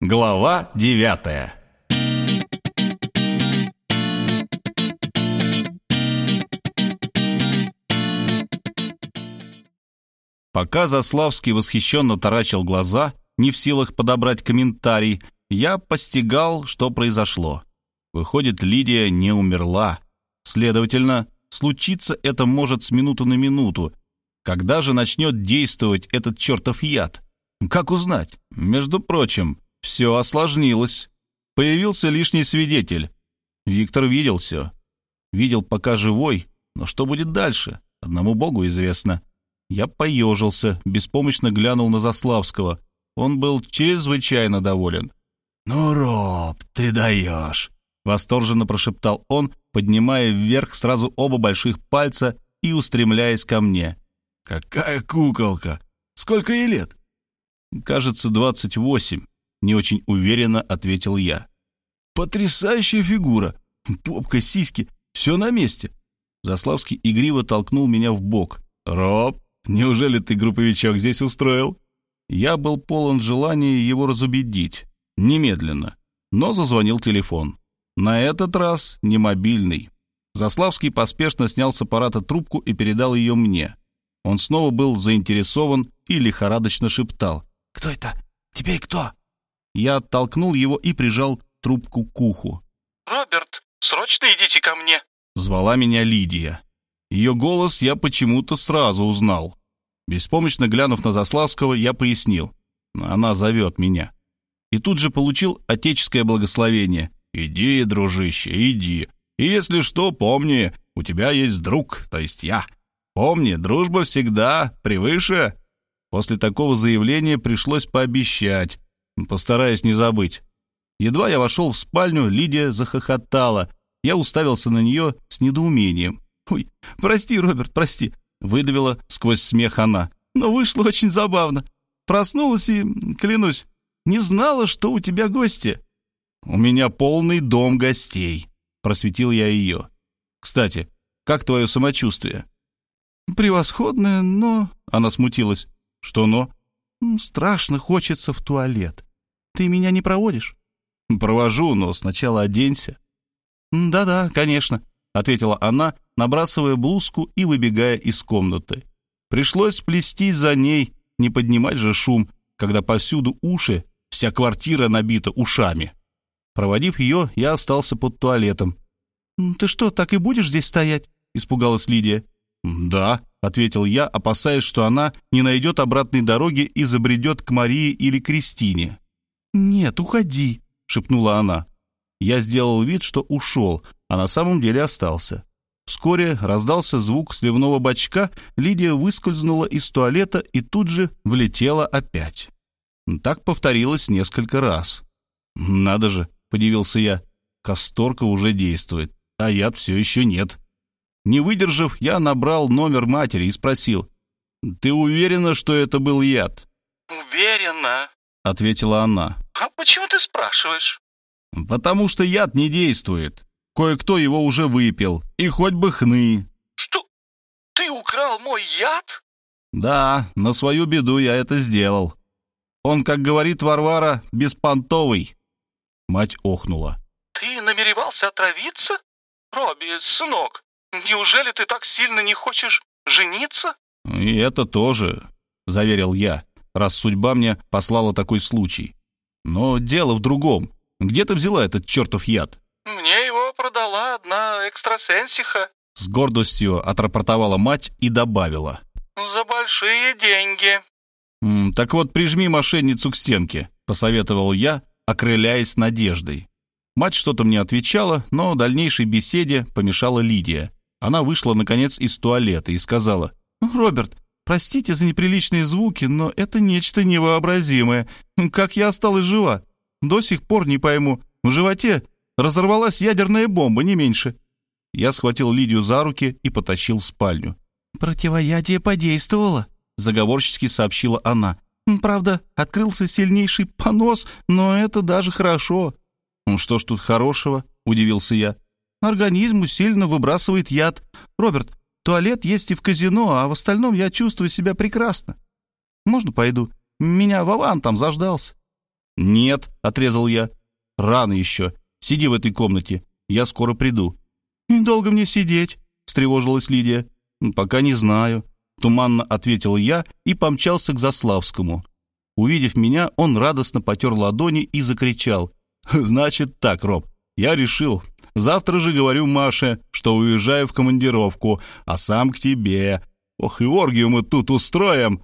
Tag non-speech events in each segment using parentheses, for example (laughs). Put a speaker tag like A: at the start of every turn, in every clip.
A: Глава девятая Пока Заславский восхищенно таращил глаза, не в силах подобрать комментарий, я постигал, что произошло. Выходит, Лидия не умерла. Следовательно, случиться это может с минуты на минуту. Когда же начнет действовать этот чертов яд? Как узнать? Между прочим, все осложнилось. Появился лишний свидетель. Виктор видел все. Видел пока живой, но что будет дальше? Одному богу известно. Я поежился, беспомощно глянул на Заславского. Он был чрезвычайно доволен.
B: «Ну, Роб, ты даешь!» — восторженно прошептал он, поднимая вверх сразу оба больших пальца и устремляясь ко мне. «Какая куколка! Сколько ей лет?»
A: «Кажется, двадцать восемь», — не очень уверенно ответил я.
B: «Потрясающая фигура! Попка, сиськи, все на месте!»
A: Заславский игриво толкнул меня в бок. «Роб, неужели ты групповичок здесь устроил?» Я был полон желания его разубедить. Немедленно. Но зазвонил телефон. На этот раз не мобильный. Заславский поспешно снял с аппарата трубку и передал ее мне. Он снова был заинтересован и лихорадочно шептал.
B: «Кто это? Теперь кто?»
A: Я оттолкнул его и прижал трубку к уху.
C: «Роберт, срочно идите ко мне!»
A: Звала меня Лидия. Ее голос я почему-то сразу узнал. Беспомощно глянув на Заславского, я пояснил. Она зовет меня и тут же получил отеческое благословение. «Иди, дружище, иди. И если что, помни, у тебя есть друг, то есть я. Помни, дружба всегда превыше». После такого заявления пришлось пообещать. Постараюсь не забыть. Едва я вошел в спальню, Лидия захохотала. Я уставился на нее с недоумением. «Ой, прости, Роберт, прости», — выдавила сквозь смех она. «Но вышло очень забавно. Проснулась и, клянусь, не знала, что у тебя гости». «У меня полный дом гостей», — просветил я ее. «Кстати, как твое самочувствие?»
D: «Превосходное, но...» — она смутилась.
A: «Что «но»?»
D: «Страшно хочется в туалет. Ты меня не проводишь?»
A: «Провожу, но сначала оденься».
D: «Да-да, конечно», — ответила она, набрасывая блузку и выбегая из комнаты.
A: Пришлось плестись за ней, не поднимать же шум, когда повсюду уши Вся квартира набита ушами. Проводив ее, я остался под туалетом.
D: «Ты что, так и будешь здесь стоять?» — испугалась Лидия.
A: «Да», — ответил я, опасаясь, что она не найдет обратной дороги и забредет к Марии или Кристине.
D: «Нет, уходи», — шепнула она.
A: Я сделал вид, что ушел, а на самом деле остался. Вскоре раздался звук сливного бачка, Лидия выскользнула из туалета и тут же влетела опять. Так повторилось несколько раз. «Надо же», — подивился я, — «касторка уже действует, а яд все еще нет». Не выдержав, я набрал номер матери и спросил, «Ты уверена, что это был яд?»
C: «Уверена», —
A: ответила она.
C: «А почему ты спрашиваешь?»
A: «Потому что яд не действует. Кое-кто его уже выпил, и хоть бы хны».
C: «Что? Ты украл мой яд?»
A: «Да, на свою беду я это сделал. Он, как говорит Варвара, беспонтовый». Мать охнула.
C: «Ты намеревался отравиться? Робби, сынок, неужели ты так сильно не хочешь жениться?»
A: «И это тоже», — заверил я, раз судьба мне послала такой случай. «Но дело в другом. Где ты взяла этот чертов яд?»
C: «Мне его продала одна экстрасенсиха», —
A: с гордостью отрапортовала мать и добавила.
C: «За большие деньги».
A: «Так вот, прижми мошенницу к стенке», — посоветовал я, окрыляясь надеждой. Мать что-то мне отвечала, но дальнейшей беседе помешала Лидия. Она вышла, наконец, из туалета и сказала,
D: «Роберт, простите за неприличные звуки, но это нечто невообразимое. Как я осталась жива? До сих пор не пойму. В животе разорвалась ядерная бомба, не меньше».
A: Я схватил Лидию за руки и потащил в спальню.
D: «Противоядие подействовало», заговорчески сообщила она. «Правда, открылся сильнейший понос, но это даже хорошо».
A: «Ну что ж тут хорошего?» — удивился я.
D: «Организму сильно выбрасывает яд. Роберт, туалет есть и в казино, а в остальном я чувствую себя прекрасно. Можно пойду? Меня Вован там заждался».
A: «Нет», — отрезал я. «Рано еще. Сиди в этой комнате. Я скоро приду».
D: «Долго мне сидеть?» — встревожилась Лидия.
A: «Пока не знаю», — туманно ответил я и помчался к Заславскому. Увидев меня, он радостно потер ладони и закричал. (laughs) «Значит так, Роб, я решил. Завтра же говорю Маше, что уезжаю в командировку, а сам к тебе. Ох, и оргию мы тут устроим!»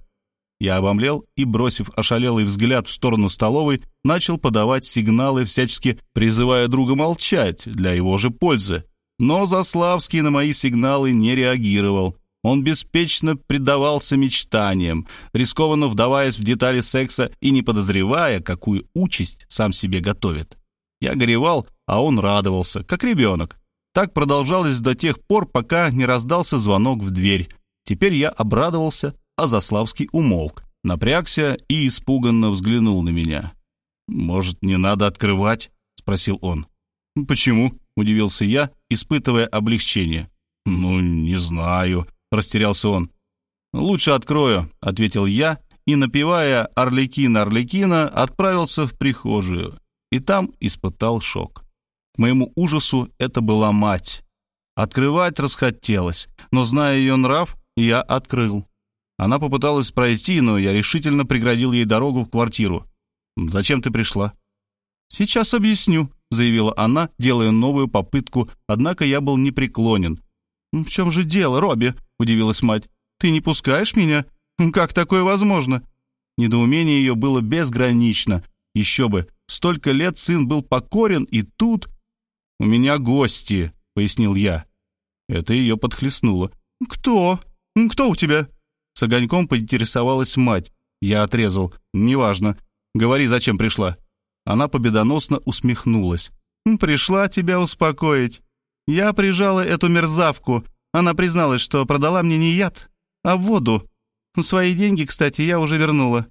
A: Я обомлел и, бросив ошалелый взгляд в сторону столовой, начал подавать сигналы, всячески призывая друга молчать для его же пользы. Но Заславский на мои сигналы не реагировал. Он беспечно предавался мечтаниям, рискованно вдаваясь в детали секса и не подозревая, какую участь сам себе готовит. Я горевал, а он радовался, как ребенок. Так продолжалось до тех пор, пока не раздался звонок в дверь. Теперь я обрадовался, а Заславский умолк, напрягся и испуганно взглянул на меня. «Может, не надо открывать?» — спросил он.
D: «Почему?»
A: — удивился я, испытывая облегчение.
D: «Ну, не знаю», — растерялся он.
A: «Лучше открою», — ответил я, и, напевая «Орликина, Орликина», отправился в прихожую, и там испытал шок. К моему ужасу это была мать. Открывать расхотелось, но, зная ее нрав, я открыл. Она попыталась пройти, но я решительно преградил ей дорогу в квартиру. «Зачем ты пришла?»
D: «Сейчас объясню», — заявила она, делая новую попытку, однако я был непреклонен. «В чем же дело, Робби?» — удивилась мать. «Ты не пускаешь меня? Как такое возможно?» Недоумение ее было безгранично. Еще бы, столько лет сын был покорен, и тут...
A: «У меня гости», — пояснил я. Это ее подхлестнуло.
D: «Кто? Кто у тебя?»
A: С огоньком поинтересовалась мать. Я отрезал. «Неважно. Говори, зачем пришла». Она победоносно усмехнулась.
D: «Пришла тебя успокоить. Я прижала эту мерзавку. Она призналась, что продала мне не яд, а воду. Свои деньги, кстати, я уже вернула».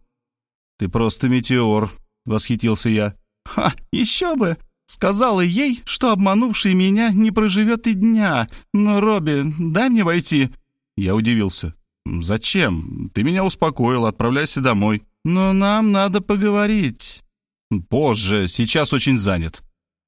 A: «Ты просто метеор», — восхитился я.
D: «Ха, еще бы! Сказала ей, что обманувший меня не проживет и дня. Но, Робби, дай мне войти».
A: Я удивился. «Зачем? Ты меня успокоил, отправляйся домой».
D: «Но нам надо поговорить».
A: «Позже, сейчас очень занят».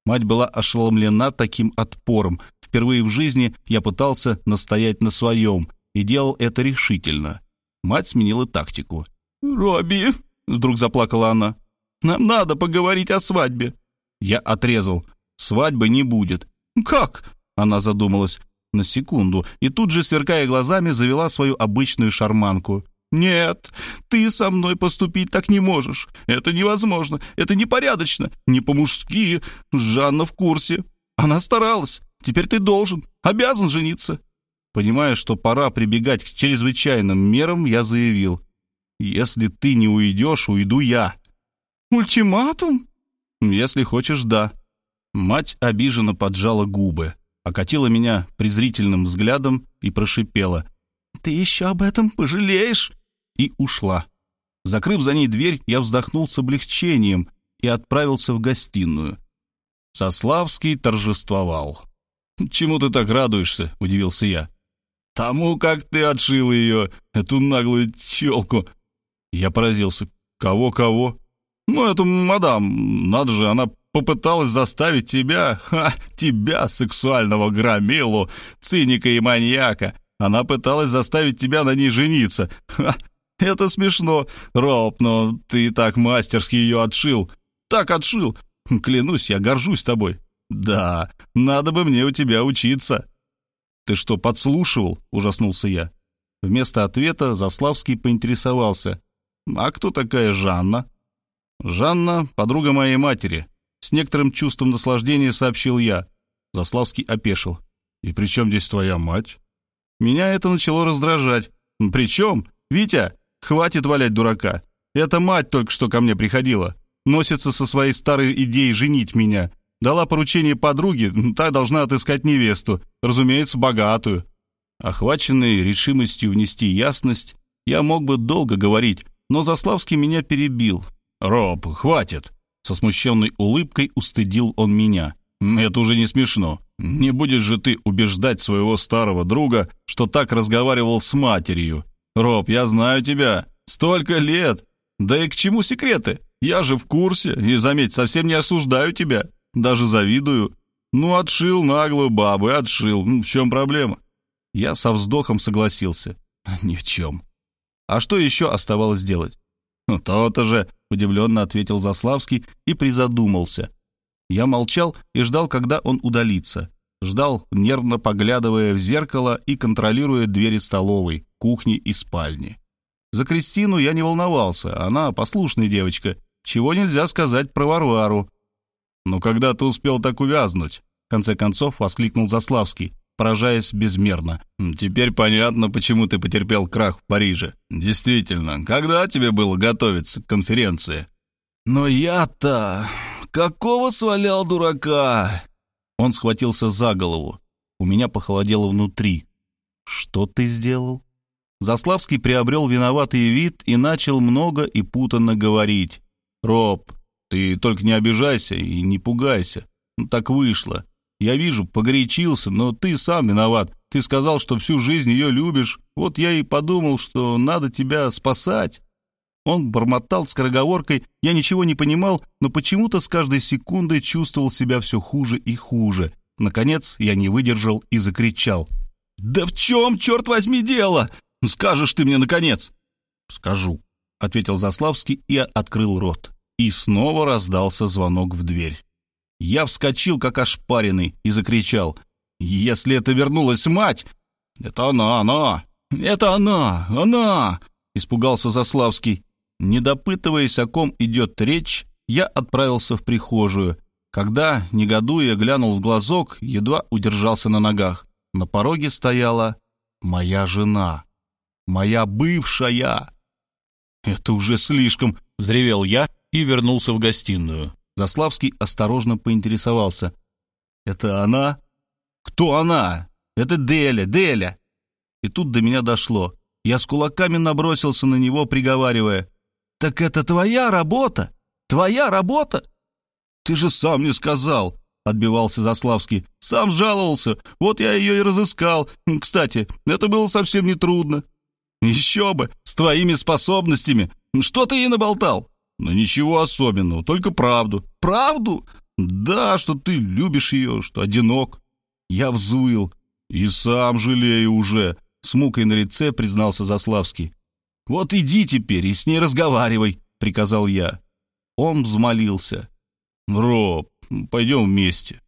A: Мать была ошеломлена таким отпором. Впервые в жизни я пытался настоять на своем и делал это решительно. Мать сменила тактику.
D: «Робби!» — вдруг заплакала она. «Нам надо поговорить о свадьбе».
A: Я отрезал. «Свадьбы не будет».
D: «Как?» — она задумалась
A: на секунду и тут же, сверкая глазами, завела свою обычную шарманку.
D: «Нет, ты со мной поступить так не можешь. Это невозможно, это непорядочно, не по-мужски. Жанна в курсе. Она старалась. Теперь ты должен, обязан жениться».
A: Понимая, что пора прибегать к чрезвычайным мерам, я заявил. «Если ты не уйдешь, уйду я».
D: «Ультиматум?»
A: «Если хочешь, да». Мать обиженно поджала губы окатила меня презрительным взглядом и прошипела.
D: «Ты еще об этом пожалеешь?»
A: И ушла. Закрыв за ней дверь, я вздохнул с облегчением и отправился в гостиную. Сославский торжествовал. «Чему ты так радуешься?» — удивился я. «Тому, как ты отшил ее, эту наглую челку». Я поразился. «Кого-кого?» «Ну, эту мадам, надо же, она попыталась заставить тебя, ха, тебя, сексуального громилу, циника и маньяка, она пыталась заставить тебя на ней жениться. Ха, это смешно, Роб, но ты так мастерски ее отшил. Так отшил. Клянусь, я горжусь тобой. Да, надо бы мне у тебя учиться. Ты что, подслушивал? Ужаснулся я. Вместо ответа Заславский поинтересовался. А кто такая Жанна? Жанна — подруга моей матери. С некоторым чувством наслаждения сообщил я. Заславский опешил. «И при чем здесь твоя мать?» Меня это начало раздражать. «При чем? Витя, хватит валять дурака. Эта мать только что ко мне приходила. Носится со своей старой идеей женить меня. Дала поручение подруге, та должна отыскать невесту. Разумеется, богатую». Охваченный решимостью внести ясность, я мог бы долго говорить, но Заславский меня перебил. «Роб, хватит. Со смущенной улыбкой устыдил он меня. «Это уже не смешно. Не будешь же ты убеждать своего старого друга, что так разговаривал с матерью. Роб, я знаю тебя. Столько лет. Да и к чему секреты? Я же в курсе, и, заметь, совсем не осуждаю тебя, даже завидую. Ну, отшил наглую бабу и отшил. Ну, в чем проблема? Я со вздохом согласился. Ни в чем. А что еще оставалось делать? «Ну, «То-то же», — удивленно ответил Заславский и призадумался. Я молчал и ждал, когда он удалится. Ждал, нервно поглядывая в зеркало и контролируя двери столовой, кухни и спальни. За Кристину я не волновался, она послушная девочка. Чего нельзя сказать про Варвару. «Но когда ты успел так увязнуть?» В конце концов воскликнул Заславский поражаясь безмерно. «Теперь понятно, почему ты потерпел крах в Париже. Действительно, когда тебе было готовиться к конференции?» «Но я-то... Какого свалял дурака?» Он схватился за голову. У меня похолодело внутри. «Что ты сделал?» Заславский приобрел виноватый вид и начал много и путанно говорить. «Роб, ты только не обижайся и не пугайся. Ну, так вышло. Я вижу, погорячился, но ты сам виноват. Ты сказал, что всю жизнь ее любишь. Вот я и подумал, что надо тебя спасать». Он бормотал скороговоркой, я ничего не понимал, но почему-то с каждой секундой чувствовал себя все хуже и хуже. Наконец я не выдержал и закричал. «Да в чем, черт возьми, дело? Скажешь ты мне, наконец!» «Скажу», — ответил Заславский и открыл рот. И снова раздался звонок в дверь. Я вскочил, как ошпаренный, и закричал. «Если это вернулась мать!» «Это она, она! Это она, она!» Испугался Заславский. Не допытываясь, о ком идет речь, я отправился в прихожую. Когда, негодуя, глянул в глазок, едва удержался на ногах. На пороге стояла моя жена. Моя бывшая. «Это уже слишком!» — взревел я и вернулся в гостиную. Заславский осторожно поинтересовался. «Это она?» «Кто она?» «Это Деля, Деля!» И тут до меня дошло. Я с кулаками набросился на него, приговаривая. «Так это твоя работа? Твоя работа?» «Ты же сам не сказал!» — отбивался Заславский. «Сам жаловался. Вот я ее и разыскал. Кстати, это было совсем не трудно». «Еще бы! С твоими способностями! Что ты ей наболтал?» Но ничего особенного, только правду. Правду? Да, что ты любишь ее, что одинок. Я взвыл. И сам жалею уже. С мукой на лице признался Заславский. Вот иди теперь и с ней разговаривай, приказал я. Он взмолился. Роб, пойдем вместе.